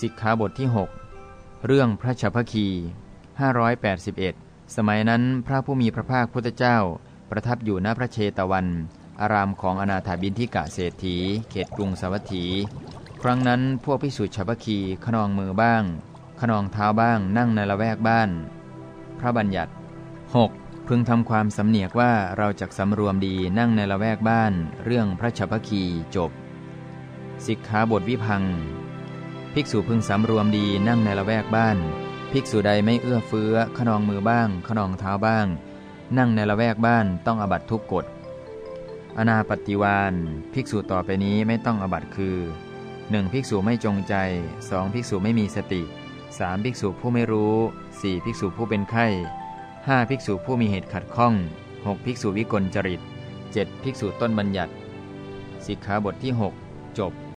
สิกขาบทที่ 6 เรื่องพระชพคี581 สมัยนั้นพระผู้มีพระภาคพุทธเจ้า ประทับอยู่ณพระเชตวัน อารามของอนาถาบินทิกะเศรษฐี เขตกรุงสวัสถี ครั้งนั้นพวกพิสุทธิชพคีขนองมือบ้าง ขนองเท้าบ้างนั่งในละแวกบ้าน พระบัญญัติ 6. พึงทำความสำเนียกว่าเราจะสำรวมดีนั่งในละแวกบ้าน เรื่องพระชพคีจบ สิกขาบทวิพัง ภิกษุพึงสำรวมดีนั่งในละแวกบ้าน ภิกษุใดไม่เอื้อเฟื้อขนองมือบ้าง ขนองเท้าบ้าง นั่งในละแวกบ้านต้องอบัตทุกกฎ อนาปฏิวานภิกษุต่อไปนี้ไม่ต้องอบัตคือ 1. ภิกษุไม่จงใจ 2. ภิกษุไม่มีสติ 3. ภิกษุผู้ไม่รู้ 4. ภิกษุผู้เป็นไข้ 5. ภิกษุผู้มีเหตุขัดข้อง 6. ภิกษุวิกลจริต 7. ภิกษุต้นบัญญัติสิกขาบทที่ 6 จบ